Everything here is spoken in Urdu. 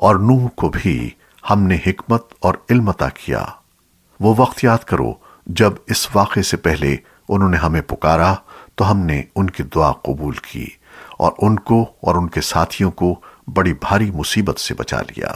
اور نوح کو بھی ہم نے حکمت اور علم عطا کیا۔ وہ وقت یاد کرو، جب اس واقعے سے پہلے انہوں نے ہمیں پکارا، تو ہم نے ان کی دعا قبول کی اور ان کو اور ان کے ساتھیوں کو بڑی بھاری مصیبت سے بچا لیا۔